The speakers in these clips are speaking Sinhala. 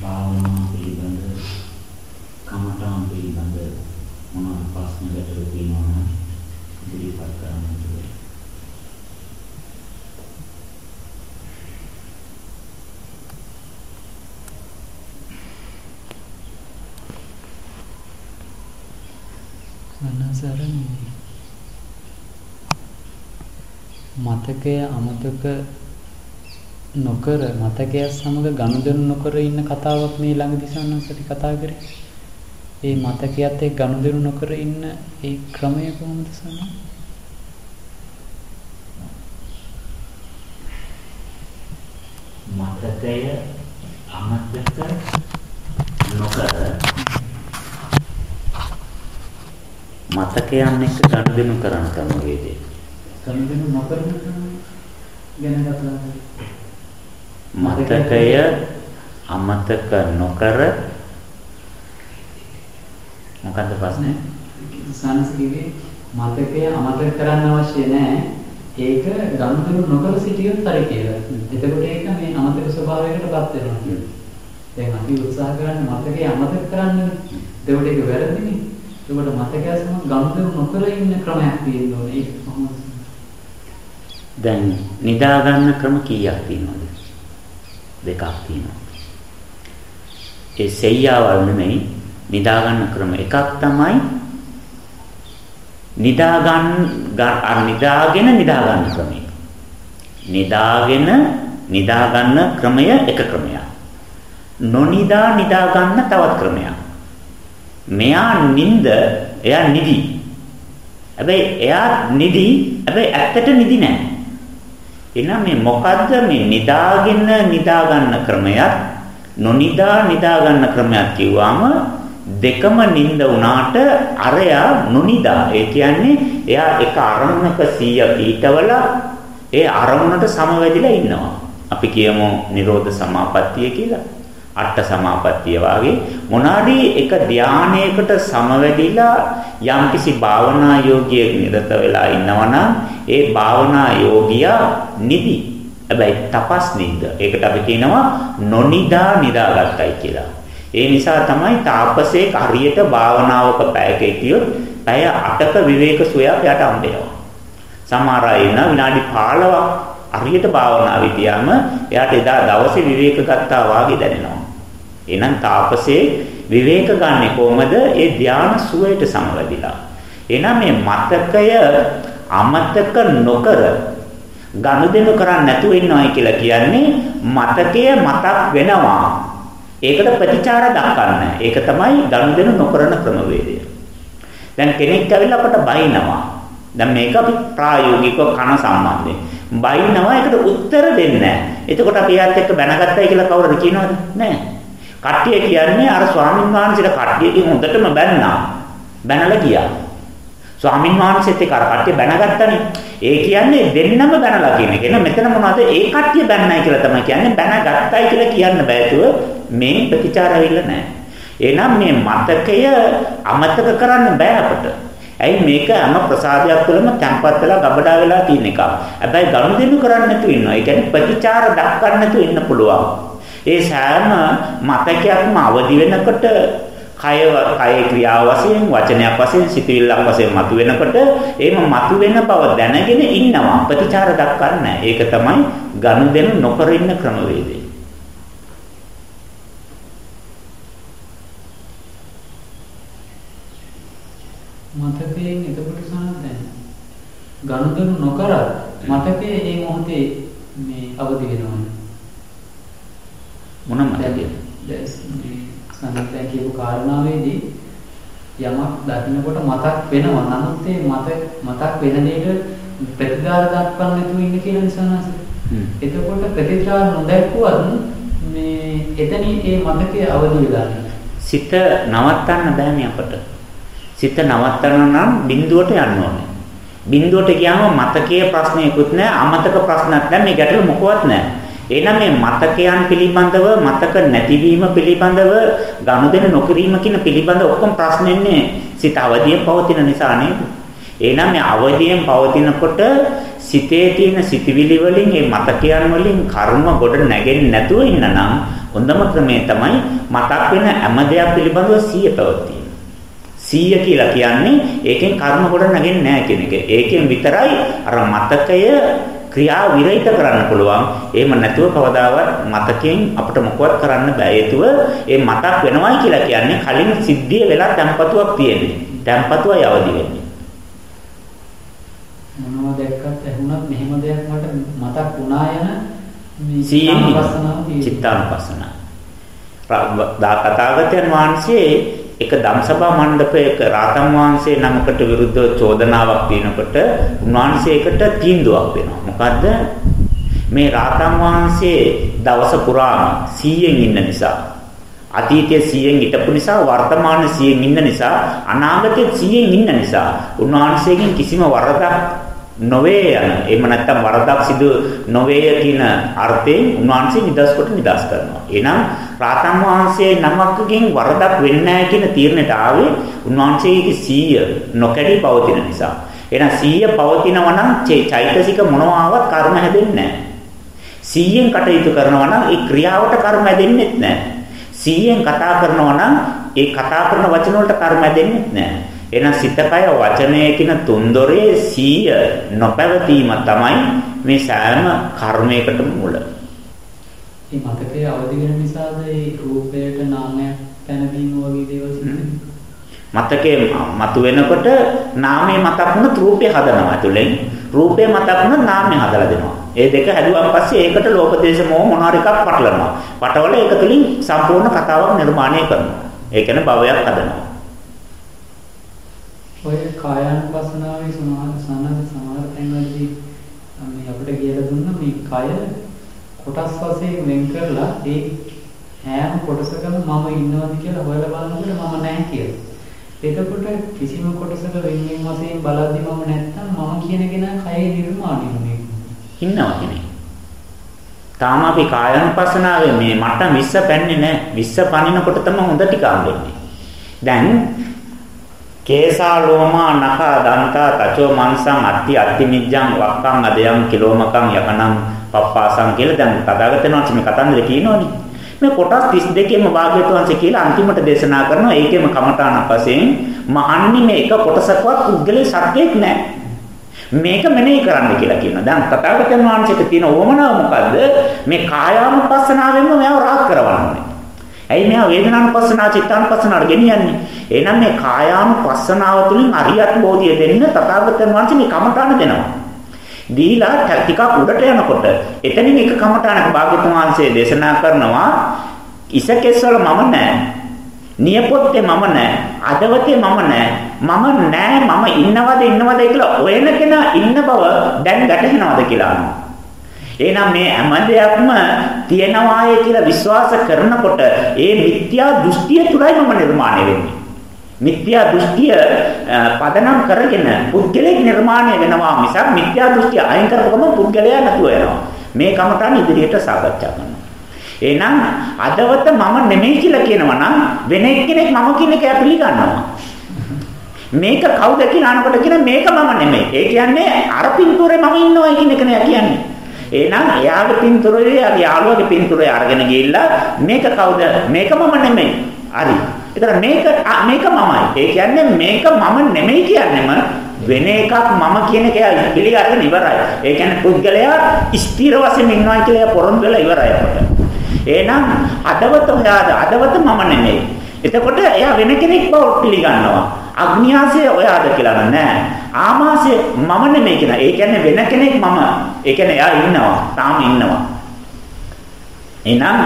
භාවනා පිළිබඳ කමඨාන් පිළිබඳ මොනවාද ප්‍රශ්න ගැටලු තියෙනවා නම් ඉදිරිපත් කරන්න කියලා. අනසරණී මතකය අමතක නොකර මතකය සමග ගනුදෙනු නොකර ඉන්න කතාවක් මේ ළඟදී සන්නසටි කතා කරේ. ඒ මතකයත් එක්ක ගනුදෙනු නොකර ඉන්න ඒ ක්‍රමය කොහොමද සන්න? මතකය අමතක නොකර මතකයන් එක්ක ගනුදෙනු කරන ක්‍රමවේදය. ගනුදෙනු නොකරන ගැන කතා මතකය අමතක නොකර මොකද්ද ප්‍රශ්නේ? සානස් කිව්වේ මතකය අමතක කරන්න අවශ්‍ය නැහැ. ඒක ගනුදෙනු නොකර සිටියොත් හරි කියලා. එතකොට ඒක මේ අමතක ස්වභාවයකටපත් වෙනවා. දැන් අපි උත්සාහ කරන්නේ මතකය අමතක කරන්න. එතකොට ඒක වැරදිනේ. එතකොට මතකය සමග ගනුදෙනු නොකර ඉන්න ක්‍රමයක් තියෙන්න ඕනේ. ඒක කොහොමද? දැන් නිදා ගන්න ක්‍රම කීයක් තියෙනවද? දෙකක් තියෙනවා. ඒ සෙයියාවල් නෙමෙයි නිදා ගන්න ක්‍රම එකක් තමයි නිදා ගන්න අර නිදාගෙන නිදා ගන්න ක්‍රමය. නිදාගෙන නිදා ගන්න ක්‍රමය එක ක්‍රමයක්. නොනිදා නිදා ගන්න තවත් ක්‍රමයක්. මෙයා නිින්ද එයා නිදි. හැබැයි එයා නිදි හැබැයි ඇත්තට නිදි නෑ. එහෙනම් මේ මොකද්ද මේ නිදාගෙන නිදා ගන්න ක්‍රමයක් නොනිදා නිදා ගන්න ක්‍රමයක් කිව්වම දෙකම නිින්ද වුණාට අරයා නොනිදා ඒ කියන්නේ එයා එක අරමුණක 100 පීඨවල ඒ අරමුණට සමවැදිලා ඉන්නවා. අපි කියමු නිරෝධ සමාපත්තිය කියලා. අට්ඨ සමාපත්තිය වාගේ මොනාරි එක ධානයකට සමවැදිලා යම්කිසි භාවනා යෝගියෙක් නිරත වෙලා ඉන්නවනම් ඒ භාවනා යෝගියා නිදි. හැබැයි තපස් නින්ද. ඒකට අපි කියනවා නොනිදා නිදාගත්තයි කියලා. ඒ නිසා තමයි තාපසේක හරියට භාවනාවක පැයක හිටියොත් පැය 8ක විවේක සුවයක් යට හම්බෙනවා. සමහර අය ඉන්න විනාඩි 15ක් හරියට භාවනාව විදියාම එයාට එදා දවසේ විවේක ගත්තා වාගේ දැනෙනවා. එහෙනම් තාපසේ විවේක ගන්නෙ කොහමද? ඒ ධානා සුවයට සමවැදිලා. එහෙනම් මේ මතකය අමතක නොකර ගනුදෙනු කරන්නේ නැතුව ඉන්නවයි කියලා කියන්නේ මතකය මතක් වෙනවා. ඒකට ප්‍රතිචාර දක්වන්නේ. ඒක තමයි ගනුදෙනු නොකරන ක්‍රමවේදය. දැන් කෙනෙක් ඇවිල්ලා අපට බයිනවා. දැන් මේක අපි ප්‍රායෝගිකව කන සම්බන්ධයෙන්. බයිනවා ඒකට උත්තර දෙන්නේ නැහැ. එතකොට අපි එයාත් එක්ක බැනගත්තයි කියලා කවුරුද කියනවද? නැහැ. කට්ටිය කියන්නේ අර ස්වාමීන් වහන්සේට කට්ටියකින් හොඳටම බැන්නා. බැනලා ගියා. ස්වාමීන් වහන්සේත් එක්ක අර කට්ටිය බැනගත්තනේ. ඒ කියන්නේ දෙන්නම බැනලා කියන එක. එහෙනම් මෙතන මොනවද? ඒ කට්ටිය බැන්නයි කියලා තමයි කියන්නේ. බැනගත්තයි කියලා කියන්න බෑතුව මේ ප්‍රතිචාර ඇවිල්ලා නැහැ. එහෙනම් මේ මතකය අමතක කරන්න බෑ අපට. ඇයි මේක හැම ප්‍රසාදයක් තුළම තැම්පත් වෙලා ගබඩා වෙලා තියෙන එකක්. හැබැයි ගනුදෙනු කරන්න නැතුව ඉන්නවා. ඒ කියන්නේ ප්‍රතිචාර දක්වන්න නැතුව ඉන්න පුළුවන්. ඒ සෑම මතකයක්ම අවදි වෙනකොට කය කයේ ක්‍රියාව වශයෙන් වචනයක් වශයෙන් සිතවිල්ලක් වශයෙන් මතුවෙනකොට එහෙම මතුවෙන බව දැනගෙන ඉන්නවා ප්‍රතිචාර දක්වන්නේ ඒක තමයි ගනුදෙනු නොකර ඉන්න ක්‍රමවේදය. මතකයෙන් එතකොට සනත් දැන් ගනුදෙනු නොකර මතකයේ මේ මොහොතේ මේ අවදි වෙනවා. මොන මතකද? දැන් කියපු කාරණාවේදී යමක් දකින්නකොට මතක් වෙනවා. නමුත් ඒ මත මතක් වෙන දෙයට ප්‍රතිචාර දක්වන්න නැතුව ඉන්න කියන නිසා එතකොට ප්‍රතිචාර නොදැක්කුවත් මේ එතනින් ඒ මතකයේ අවදි වෙලා සිත නවත්තන්න බෑනේ අපට. සිත නවත්තන්න නම් බිඳුවට යන්න ඕනේ. බිඳුවට ගියාම මතකයේ ප්‍රශ්නයකුත් නැහැ, අමතක ප්‍රශ්නක් නැහැ, මේ ගැටලු මොකවත් නැහැ. එහෙනම් මේ මතකයන් පිළිබඳව මතක නැතිවීම පිළිබඳව ගනුදෙනු නොකිරීම කියන පිළිබඳ ඔක්කොම ප්‍රශ්නෙන්නේ සිත අවදියෙන් පවතින නිසා නේද? එහෙනම් මේ අවදියෙන් පවතිනකොට සිතේ තියෙන සිතිවිලි වලින් මේ මතකයන් වලින් කර්ම ගොඩ නැගෙන්නේ නැතුව ඉන්නනම් හොඳම ක්‍රමය තමයි මතක් වෙන හැම දෙයක් පිළිබඳව සිහිය පැවැත්වීම. සිහිය කියලා කියන්නේ ඒකෙන් කර්ම ගොඩ නැගෙන්නේ නැහැ කියන එක. ඒකෙන් විතරයි අර මතකය ක්‍රියා විරහිත කරන්න පුළුවන්. එහෙම නැතුව කවදාවත් මතකයෙන් අපිට මොකවත් කරන්න බෑ. ඒතුව ඒ මතක් වෙනවයි කියලා කියන්නේ කලින් සිද්ධිය වෙලා tempatuවක් තියෙන්නේ. tempatuවයි අවදි වෙන්නේ. මොනවා දැක්කත් ඇහුණත් මෙහෙම දෙයක් මට මතක් වුණා යන මේ චිත්තානුපස්සන. තථාගතයන් වහන්සේ එක ධම්සභා මණ්ඩපයක රාතන් වහන්සේ නමකට විරුද්ධව චෝදනාවක් තියෙනකොට උන්වහන්සේකට තීන්දුවක් වෙනවා. මොකද්ද? මේ රාතන් වහන්සේ දවස පුරාම 100න් ඉන්න නිසා අතීතයේ 100න් හිටපු නිසා වර්තමාන 100න් ඉන්න නිසා අනාගතයේ 100න් ඉන්න නිසා උන්වහන්සේගෙන් කිසිම වරදක් නොවේ යන එහෙම නැත්නම් වරදක් සිදු නොවේය කියන අර්ථයෙන් උන්වහන්සේ නිදස් කොට නිදස් කරනවා. එහෙනම් රාතන් වහන්සේ නමකගෙන් වරදක් වෙන්නේ නැහැ කියන තීරණයට ආවේ උන්වහන්සේගේ සීය නොකැඩී පවතින නිසා. එහෙනම් සීය පවතිනවා නම් චෛතසික මොනවාවත් කර්ම හැදෙන්නේ නැහැ. සීයෙන් කටයුතු කරනවා නම් ඒ ක්‍රියාවට කර්ම හැදෙන්නේ නැහැ. සීයෙන් කතා කරනවා නම් ඒ කතා කරන වචන වලට කර්ම හැදෙන්නේ නැහැ. එහෙනම් සිතකය වචනය කියන තුන්දොරේ සීය නොපැවතීම තමයි මේ සෑම කර්මයකටම මුල. මේ මතකයේ අවදි වෙන නිසාද ඒ රූපයට නාමයක් පැනවීම වගේ දේවල් මතකයේ මතු වෙනකොට නාමයේ මතක් වුණොත් රූපේ හදනවා ඇතුලෙන් රූපේ මතක් වුණොත් නාමය හදලා දෙනවා. ඒ දෙක හැදුවන් පස්සේ ඒකට ලෝභ දේශ මොහ මොනවා එකක් පටලනවා. පටවල ඒක තුලින් සම්පූර්ණ කතාවක් නිර්මාණය කරනවා. ඒ කියන්නේ භවයක් හදනවා. ඔය කායानुපස්සනාවේ සමාන සනද සමහර තැන්වලදී මේ අපිට කියලා දුන්න මේ කය කොටස් වශයෙන් වෙන් කරලා ඒ හැම කොටසකම මම ඉන්නවද කියලා හොයලා බලනකොට මම නැහැ කියලා. එතකොට කිසිම කොටසක වෙන්වෙන් වශයෙන් බලද්දි මම නැත්තම් මම කියන කෙනා කයේ නිර්මාණය වුනේ. ඉන්නවා කෙනෙක්. තාම අපි කායानुපස්සනාවේ මේ මට විශ්ස පැන්නේ නැහැ. විශ්ස පනිනකොට තමයි හොඳ ටික හම්බෙන්නේ. දැන් කේසා ලෝමා නඛා දන්තා තචෝ මන්සං අත්ති අත්ති මිජ්ජං වක්කං අදයන් කිලෝමකං යකනම් පප්පාසං කියලා දැන් තථාගතයන් වහන්සේ මේ කතන්දරේ කියනෝනේ මේ කොටස් 32ෙම භාග්‍යවතුන් වහන්සේ කියලා අන්තිමට දේශනා කරනවා ඒකෙම කමඨාන වශයෙන් මහන්නේ මේක කොටසක්වත් පුද්ගලයේ සත්‍යයක් නැහැ මේක මෙනෙහි කරන්න කියලා කියනවා. දැන් තථාගතයන් වහන්සේට තියෙන ඕමනාව මොකද්ද? මේ කායානුපස්සනාවෙන්ම මේව රාත් කරවන්නේ. ඇයි මෙයා වේදනානුපස්සනා චිත්තානුපස්සනාට ගෙනියන්නේ? එහෙනම් මේ කායානුපස්සනාව තුළින් අරියත් බෝධිය දෙන්න තථාගතයන් වහන්සේ මේ කමඨාන දෙනවා. දීලා ටිකක් උඩට යනකොට එතනින් එක කමඨානක භාග්‍යතුන් වහන්සේ දේශනා කරනවා ඉසකෙස්වල මම නැහැ. නියපොත්තේ මම නැහැ. අදවතේ මම නැහැ. මම නැහැ මම ඉන්නවද ඉන්නවද කියලා ඔයන කෙනා ඉන්න බව දැන් ගැටහෙනවද කියලා අහනවා. එහෙනම් මේ හැම දෙයක්ම තියනවාය කියලා විශ්වාස කරනකොට ඒ මිත්‍යා දෘෂ්ටිය තුලයි මම නිර්මාණය වෙන්නේ. මිත්‍යා දෘෂ්ටිය පදනම් කරගෙන පුද්ගලික නිර්මාණය වෙනවා මිසක් මිත්‍යා දෘෂ්ටිය අයින් කරපුවම පුද්ගලයා නැතුව යනවා. මේ කමටන් ඉදිරියට සාකච්ඡා කරනවා. එහෙනම් අදවත මම නෙමෙයි කියලා කියනවා නම් වෙන එක්කෙනෙක් මම කියන එක පිළිගන්නවා. මේක කවුද කියලා අහනකොට කියන මේක මම නෙමෙයි. ඒ කියන්නේ අර පින්තූරේ මම ඉන්නවා කියන එක නෑ කියන්නේ. එහෙනම් එයාගේ පින්තූරේ එයාගේ යාළුවගේ පින්තූරේ අරගෙන ගිහිල්ලා මේක කවුද? මේක මම නෙමෙයි. හරි. ඒතර මේක මේක මමයි. ඒ කියන්නේ මේක මම නෙමෙයි කියන්නේම වෙන එකක් මම කියන එක පිළිගන්න ඉවරයි. ඒ කියන්නේ පුද්ගලයා ස්ථිර වශයෙන් ඉන්නවා කියලා පොරොන්දු වෙලා ඉවරයි අපට. එහෙනම් අදවත ඔයාද අදවත මම නෙමෙයි. එතකොට එයා වෙන කෙනෙක් බව පිළිගන්නවා. අග්නියාසය ඔයාද කියලා නෑ. ආමාසය මම නෙමෙයි කියන. ඒ කියන්නේ වෙන කෙනෙක් මම. ඒ කියන්නේ එයා ඉන්නවා. තාම ඉන්නවා. එහෙනම්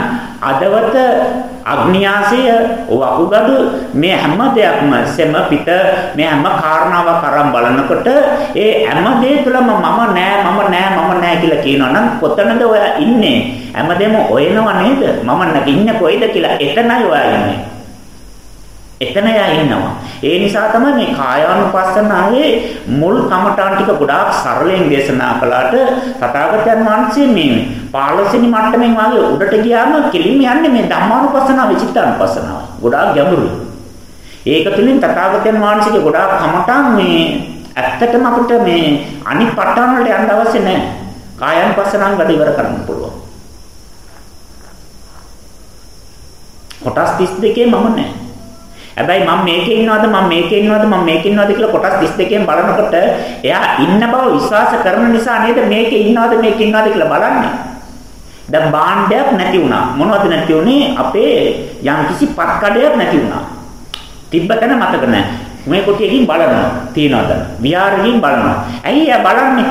අදවත අග්නියාසය වකුගඩු මේ හැම දෙයක්ම සෙම පිට මේ හැම කාරණාවක් අරන් බලනකොට ඒ හැම දෙය තුළම මම නෑ මම නෑ මම නෑ කියලා කියනවා නම් කොතනද ඔයා ඉන්නේ හැමදේම ඔයනව නේද මම ඉන්නේ කොයිද කියලා එතනයි ඔයා ඉන්නේ එතන යා ඉන්නවා. ඒ නිසා තමයි මේ කායානුපස්සනාවේ මුල් කමඨාන් ටික ගොඩාක් සරලෙන් දේශනා කළාට තථාගතයන් වහන්සේ මේ 15 වෙනි මට්ටමින් වාගේ උඩට ගියාම කෙලින්ම යන්නේ මේ ධම්මානුපස්සනාව විචිත්තානුපස්සනාව. ගොඩාක් ගැඹුරුයි. ඒක තුළින් තථාගතයන් වහන්සේගේ ගොඩාක් කමඨාන් මේ ඇත්තටම අපිට මේ අනිත් ප ဋ ාණ වලට යන්න අවශ්‍ය නැහැ. කායानुපස්සනාවෙන් වැඩ ඉවර කරන්න පුළුවන්. කොටස් 32 මම නැහැ. හැබැයි මම මේකේ ඉන්නවද මම මේකේ ඉන්නවද මම මේකේ ඉන්නවද කියලා කොටස් 32කින් බලනකොට එයා ඉන්න බව විශ්වාස කරන නිසා නේද මේකේ ඉන්නවද මේකේ ඉන්නවද කියලා බලන්නේ. දැන් භාණ්ඩයක් නැති වුණා. මොනවද නැති වුනේ? අපේ යම් කිසි පත්කඩයක් නැති වුණා. තිබ්බ තැන මතක නැහැ. මේ කොටියකින් බලනවා. තියනවද? විහාරකින් බලනවා. ඇයි එයා බලන්නේ?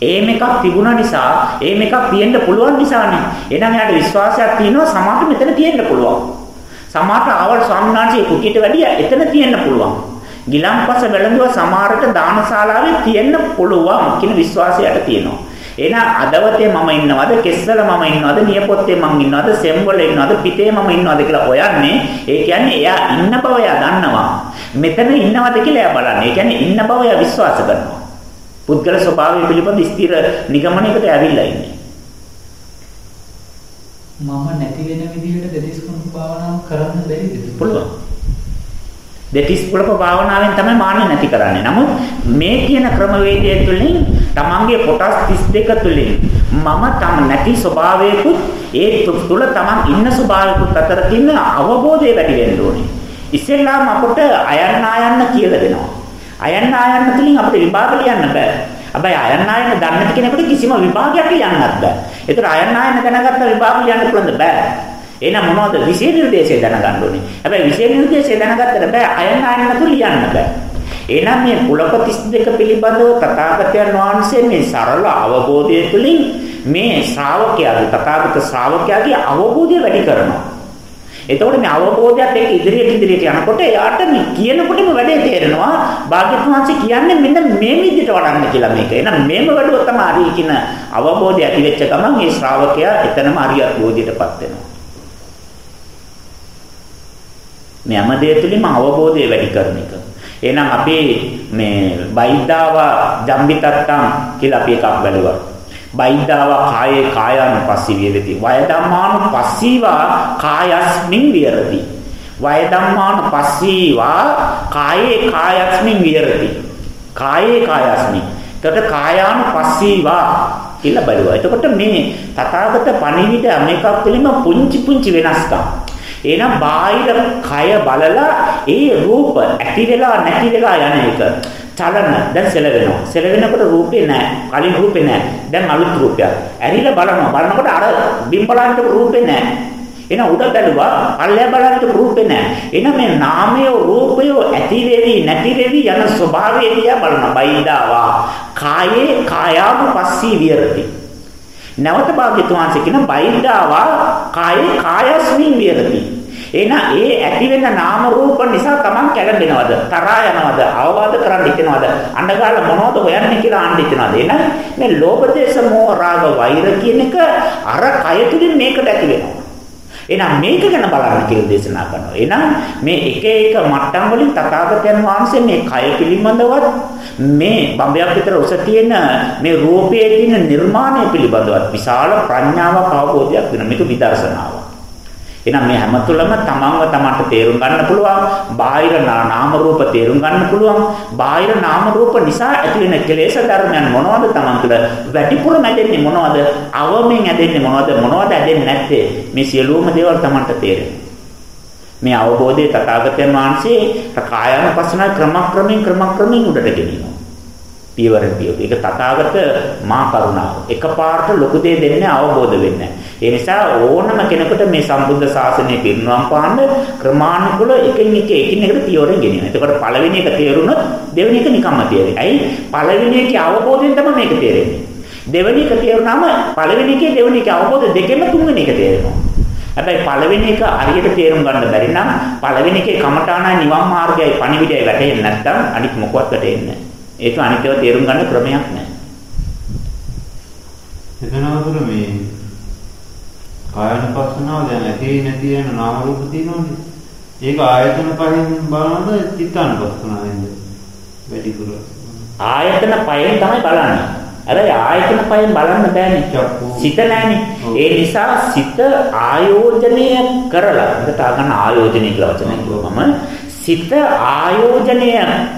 ඒම එකක් තිබුණා නිසා ඒම එකක් තියෙන්න පුළුවන් නිසානේ. එහෙනම් එයාට විශ්වාසයක් තියෙනවා සමාත මෙතන තියෙන්න පුළුවන්. සමාත ආවල් ස්වාමීන් වහන්සේ කුටියට වැඩිය එතන තියෙන්න පුළුවන්. ගිලම්පස වැළඳුව සමහරට දානශාලාවේ තියෙන්න පුළුවන් කියන විශ්වාසයට තියෙනවා. එහෙනම් අදවතේ මම ඉන්නවද, කෙස්සල මම ඉන්නවද, නියපොත්තේ මම ඉන්නවද, සෙම්වල ඉන්නවද, පිටේ මම ඉන්නවද කියලා හොයන්නේ. ඒ කියන්නේ එයා ඉන්න බව එයා දන්නවා. මෙතන ඉන්නවද කියලා එයා බලන්නේ. ඒ කියන්නේ ඉන්න බව එයා විශ්වාස කරනවා. පුද්ගල ස්වභාවය පිළිබඳ ස්ථිර නිගමනයකට ඇවිල්ලා ඉන්නේ. මම නැති වෙන විදිහට දෙතිස් කුණු භාවනාව කරන්න බැරිද? පුළුවන්. දෙතිස් කුණප භාවනාවෙන් තමයි මාන්නේ නැති කරන්නේ. නමුත් මේ කියන ක්‍රමවේදය තුළින් තමන්ගේ කොටස් 32 තුළින් මම තම නැති ස්වභාවයකුත් ඒ තුළ තමන් ඉන්න ස්වභාවයකුත් අතර තියෙන අවබෝධය වැඩි වෙන්න ඕනේ. ඉස්සෙල්ලාම අපට අයන්න ආයන්න කියලා දෙනවා. අයන්න ආයන්න තුළින් අපිට විභාග ලියන්න බෑ. හැබැයි අයන්න ආයන්න දන්නේ නැති කෙනෙකුට කිසිම විභාගයක් ලියන්නත් බෑ. ඒතර අයන්න ආයන්න දැනගත්ත විභාග ලියන්න පුළුවන්ද බෑ. එහෙනම් මොනවද විශේෂ නිර්දේශය දැනගන්න ඕනේ. හැබැයි විශේෂ නිර්දේශය දැනගත්තට බෑ අයන්න ආයන්න නැතුව ලියන්න බෑ. එහෙනම් මේ පුලක 32 පිළිබඳව තථාගතයන් වහන්සේ මේ සරල අවබෝධය තුළින් මේ ශ්‍රාවකයාගේ තථාගත ශ්‍රාවකයාගේ අවබෝධය වැඩි කරනවා. එතකොට මේ අවබෝධයත් එක්ක ඉදිරියට ඉදිරියට යනකොට එයාට මේ කියනකොටම වැඩේ තේරෙනවා භාග්‍යවත් වහන්සේ කියන්නේ මෙන්න මේ විදිහට වඩන්න කියලා මේක. එහෙනම් මේම වැඩුවොත් තමයි හරි කියන අවබෝධය ඇති වෙච්ච ගමන් මේ ශ්‍රාවකයා එතනම හරියට බෝධියටපත් වෙනවා. මේ හැමදේ තුලින්ම අවබෝධය වැඩි කරන එක. එහෙනම් අපි මේ බයිද්දාව ජම්බිතත්තම් කියලා අපි එකක් බැලුවා. බයිද්දාව කායේ කායानुපස්සී විහෙරති. වය ධම්මානුපස්සීවා කායස්මින් විහෙරති. වය ධම්මානුපස්සීවා කායේ කායස්මින් විහෙරති. කායේ කායස්මින්. එතකොට කායානුපස්සීවා කියලා බලුවා. එතකොට මේ තථාගත පණිවිඩ මේකක් පිළිම පුංචි පුංචි වෙනස්කම්. එහෙනම් බාහිර කය බලලා ඒ රූප ඇති වෙලා නැති වෙලා යන එක චලන. දැන් සෙලවෙනවා. සෙලවෙනකොට රූපේ නැහැ කලින් රූපේ නැහැ දැන් අලුත් රූපයක්. ඇරිලා බලනවා. බලනකොට අර බිම් බලන්නට රූපේ නැහැ එහෙනම් උඩ බැලුවා අල්ලය බලන්නට රූපේ නැහැ එහෙනම් මේ නාමය රූපය ඇති වෙවි නැති වෙවි යන ස්වභාවය දිහා බලනවා. බයිදාවා. කායේ කායානුපස්සී විරති නැවත භාග්‍යතුන් වහන්සේ කියන බයිද්දාවා කායේ කායස්මින් විරති. එහෙනම් ඒ ඇති වෙන නාම රූප නිසා Taman කැළඹෙනවද? තරහා යනවද? අවවාද කරන්න හිතෙනවද? අඬගාල මොනවද හොයන්නේ කියලා අහන්න හිතෙනවද? එහෙනම් මේ ලෝභ දේශ මොහ රාග වෛර කියන එක අර කය තුලින් මේකට ඇති වෙනවා. එහෙනම් මේක ගැන බලන්න කියලා දේශනා කරනවා. එහෙනම් මේ එක එක මට්ටම් වලින් තථාගතයන් වහන්සේ මේ කය පිළිබඳවත් මේ බඹයක් විතර උස තියෙන මේ රූපයේ තියෙන නිර්මාණය පිළිබඳවත් විශාල ප්‍රඥාවක් අවබෝධයක් වෙන මේක විදර්ශනාවක්. එහෙනම් මේ හැම තුළම තමන්ව තමන්ට තේරුම් ගන්න පුළුවන්. බාහිර නාම රූප තේරුම් ගන්න පුළුවන්. බාහිර නාම රූප නිසා ඇති වෙන කෙලෙස් ධර්මයන් මොනවද තමන් තුළ වැඩිපුර නැදෙන්නේ මොනවද? අවමෙන් ඇදෙන්නේ මොනවද? මොනවද ඇදෙන්නේ නැත්තේ? මේ සියලුම දේවල් තමන්ට තේරෙනවා. මේ අවබෝධය තථාගතයන් වහන්සේ කායानुපස්සනා ක්‍රමක්‍රමයෙන් ක්‍රමක්‍රමයෙන් උඩට ගෙනියනවා. පියවරෙන් පියවර. ඒක තථාගත මා කරුණාව. එකපාරට ලොකු දේ දෙන්නේ අවබෝධ වෙන්නේ ඒ නිසා ඕනම කෙනෙකුට මේ සම්බුද්ධ ශාසනය පිරිනවම් පාන්න ක්‍රමානුකූල එකින් එක එකින් එකට පියවරෙන් ගෙනියනවා. එතකොට පළවෙනි එක තේරුණොත් දෙවෙනි එක නිකම්ම තේරෙයි. ඇයි? පළවෙනි එකේ අවබෝධයෙන් තමයි මේක තේරෙන්නේ. දෙවෙනි එක තේරුණාම පළවෙනි එකේ දෙවෙනි එකේ අවබෝධ දෙකෙන්ම තුන්වෙනි එක තේරෙනවා. හැබැයි පළවෙනි එක හරියට තේරුම් ගන්න බැරි නම් පළවෙනි එකේ කමඨාණයි නිවන් මාර්ගයයි පණිවිඩයයි වැටෙන්නේ නැත්නම් අනිත් මොකවත් වැටෙන්නේ නැහැ. ඒක අනිත්‍යව තේරුම් ගන්න ක්‍රමයක් නැහැ. එතනවතුර මේ කායනුපස්සනාව දැන් ඇති නැති වෙන නාම රූප තියෙනවනේ. ඒක ආයතන පහෙන් බලනද චිත්තානුපස්සනාවෙන්ද වැඩිපුර. ආයතන පහෙන් තමයි බලන්නේ. හැබැයි ආයතන පහෙන් බලන්න බෑනේ. සිත නැහැනේ. ඒ නිසා සිත ආයෝජනය කරලා හදට ගන්න ආයෝජනය කියලා වචනය කිව්වම සිත ආයෝජනය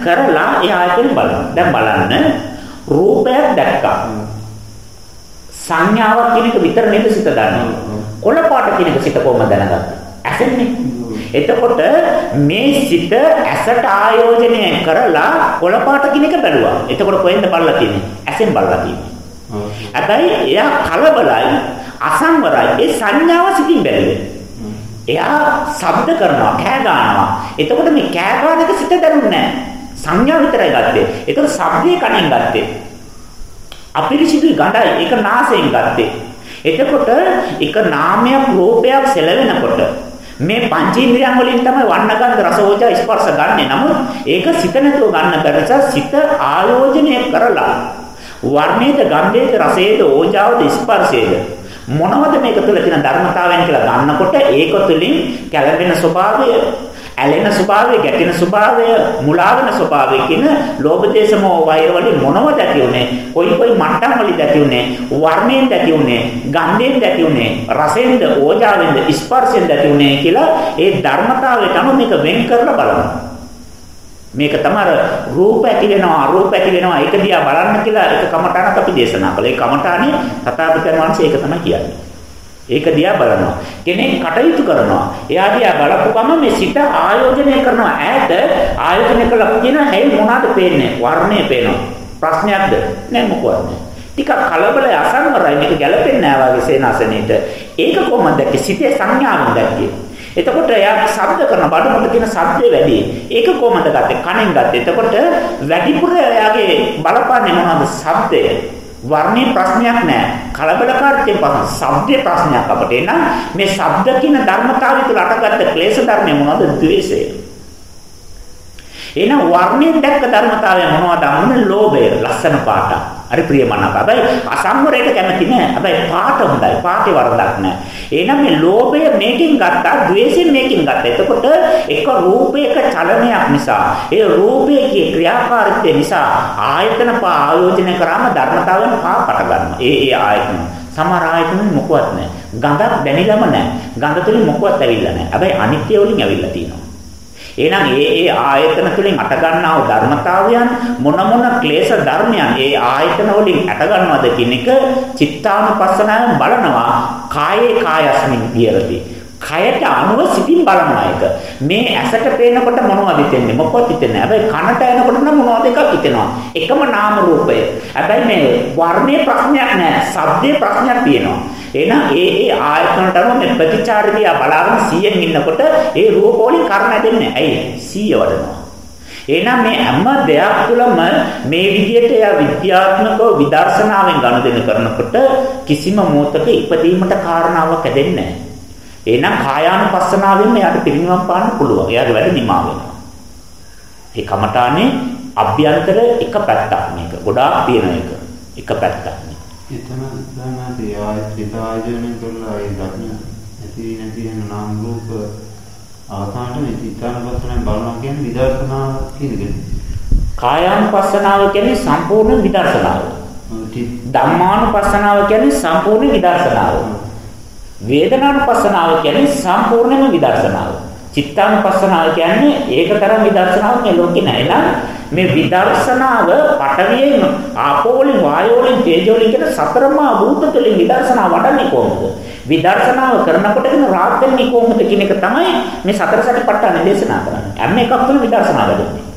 කරලා ඒ ආයතන බලනවා. දැන් බලන්න රූපයක් දැක්කා. සංඥාවක් කියන එක විතර නේද සිත දන්නේ. කොළ පාට කියන එක සිත කොහොමද දැනගත්තේ? ඇසෙන්නේ. එතකොට මේ සිත ඇසට ආයෝජනය කරලා කොළ පාට කියන එක බැලුවා. එතකොට කොහෙන්ද බලලා තියෙන්නේ? ඇසෙන් බලලා තියෙන්නේ. හැබැයි එයා කලබලයි අසංවරයි. ඒ සංඥාව සිතින් බැලුවේ. එයා ශබ්ද කරනවා, කෑ ගන්නවා. එතකොට මේ කෑ ගන්න එක සිත දැනුන්නේ නැහැ. සංඥා විතරයි ගත්තේ. ඒතර ශබ්දේ කණෙන් ගත්තේ. අපිරිසිදුයි ගඳයි ඒක නාසයෙන් ගත්තේ. එතකොට එක නාමයක් රූපයක් සැලවෙනකොට මේ පංචේන්ද්‍රයන් වලින් තමයි වර්ණ ගන්ධ රස ඕජා ස්පර්ශ ගන්නෙ. නමුත් ඒක සිත නැතුව ගන්න බැරස සිත ආයෝජනය කරලා වර්ණයේද ගන්ධයේද රසයේද ඕජාවද ස්පර්ශයේද මොනවද මේක තුළ තියෙන ධර්මතාවයන් කියලා ගන්නකොට ඒක තුළින් කැළඹෙන ස්වභාවය ඇලෙන ස්වභාවය, ගැටෙන ස්වභාවය, මුලා වෙන ස්වභාවය කියන ලෝභ දේශ මොහ වෛර වලින් මොනවද ඇති උනේ? කොයි කොයි මට්ටම් වලින්ද ඇති උනේ? වර්ණයෙන් ඇති උනේ, ගන්ධයෙන් ඇති උනේ, රසයෙන්ද, ඕජාවෙන්ද, ස්පර්ශයෙන්ද ඇති උනේ කියලා ඒ ධර්මතාවයට අනුව මේක වෙන් කරලා බලනවා. මේක තමයි රූප ඇති වෙනවා අරූප ඇති වෙනවා ඒක දිහා බලන්න කියලා එක කමඨානක් අපි දේශනා කළා. ඒ කමඨානේ තථාගතයන් වහන්සේ ඒක තමයි කියන්නේ. ඒක දිහා බලනවා. කෙනෙක් කටයුතු කරනවා. එයා දිහා බලපු ගමන් මේ සිත ආයෝජනය කරනවා. ඈත ආයෝජනය කළා කියන හැයි මොනවාද පේන්නේ? වර්ණය පේනවා. ප්‍රශ්නයක්ද? නෑ මොකවත් නෑ. ටිකක් කලබල අසංවරයි මේක ගැලපෙන්නේ නෑ වගේ සේනාසනෙට. ඒක කොහොමද දැක්කේ? සිතේ සංඥාවෙන් දැක්කේ. එතකොට එයා ශබ්ද කරන බඩමුට තියෙන ශබ්දේ වැඩි. ඒක කොහොමද ගත්තේ? කණෙන් ගත්තේ. එතකොට වැඩිපුර එයාගේ බලපාන්නේ මොනවද? ශබ්දය. වර්ණේ ප්‍රශ්නයක් නෑ. කලබලකාරීත්වයෙන් පස්සේ ශබ්දේ ප්‍රශ්නයක් අපට එනවා. මේ ශබ්ද කියන ධර්මතාවය තුළ අටගත්ත ක්ලේශ ධර්මය මොනවද? ද්වේෂය. එහෙනම් වර්ණයෙන් දැක්ක ධර්මතාවය මොනවද? අන්න ලෝභය, ලස්සන පාට. හරි ප්‍රියමනාප. හැබැයි අසම්වරයට කැමති නෑ. හැබැයි පාට හොඳයි. පාටේ වරදක් නෑ. එහෙනම් මේ ලෝභය මේකෙන් ගත්තා, ද්වේෂයෙන් මේකෙන් ගත්තා. එතකොට එක රූපයක චලනයක් නිසා, ඒ රූපයේ ක්‍රියාකාරීත්වය නිසා ආයතන පා ආයෝජනය කරාම ධර්මතාවයන් පා පට ගන්නවා. ඒ ඒ ආයතන සමහර ආයතන මොකවත් නැහැ. ගඳක් දැනිලම නැහැ. ගඳ තුලින් මොකවත් ඇවිල්ලා නැහැ. හැබැයි අනිත්‍ය වලින් ඇවිල්ලා තියෙනවා. එහෙනම් ඒ ඒ ආයතන තුලින් අට ගන්නා වූ ධර්මතාවයන් මොන මොන ක්ලේශ ධර්මයන් ඒ ආයතන වලින් අට ගන්නවද කියන එක චිත්තානුපස්සනාවෙන් බලනවා කායේ කායස්මින් විහෙරති කයට අනුව සිතින් බලනවා එක. මේ ඇසට පේනකොට මොනවද හිතෙන්නේ? මොකක්ද හිතෙන්නේ? හැබැයි කනට එනකොට නම් මොනවද එකක් හිතෙනවා. එකම නාම රූපය. හැබැයි මේ වර්ණයේ ප්‍රශ්නයක් නෑ. ශබ්දයේ ප්‍රශ්නයක් තියෙනවා. එහෙනම් ඒ ඒ ආයතනට අනුව මේ ප්‍රතිචාරය බලාගෙන 100න් ඉන්නකොට ඒ රූප වලින් කර්ම දෙන්නේ. ඇයි? 100 වඩනවා. එහෙනම් මේ හැම දෙයක් තුළම මේ විදිහට යා විද්‍යාත්මකව විදර්ශනාවෙන් ගනුදෙනු කරනකොට කිසිම මොහතක ඉපදීමට කාරණාවක් ඇදෙන්නේ නැහැ. එහෙනම් කායානුපස්සනාවෙන් එයාට පිරිනිවන් පාන්න පුළුවන්. එයාගේ වැඩ නිමා වෙනවා. ඒ කමඨානේ අභ්‍යන්තර එක පැත්තක් මේක. ගොඩාක් තියෙන එක. එක පැත්තක්. එතන දැනනාදී ආයත ආයෝජනය කරලා ඒ ධර්ම ඇති නැති වෙන නාම රූප අවසානට මේ චිත්තානුපස්සනෙන් බලනවා කියන්නේ විදර්ශනා කියන්නේ. කායානුපස්සනාව කියන්නේ සම්පූර්ණ විදර්ශනාව. ධම්මානුපස්සනාව කියන්නේ සම්පූර්ණ විදර්ශනාව. වේදනානුපස්සනාව කියන්නේ සම්පූර්ණම විදර්ශනාව. චිත්තානුපස්සනාව කියන්නේ ඒකතරම් විදර්ශනාවක් මේ ලෝකේ නැහැ. එහෙනම් මේ විදර්ශනාව පටවියෙන් ආපෝලින් වායෝලින් තේජෝලින් කියන සතරමා භූතවලින් විදර්ශනාව වඩන්නේ කොහොමද? විදර්ශනාව කරනකොට කියන රාත් වෙන්නේ කොහොමද කියන එක තමයි මේ සතර සතිපට්ඨාන දේශනා කරන්නේ. හැම එකක් තුළ විදර්ශනාව වැඩෙන්නේ.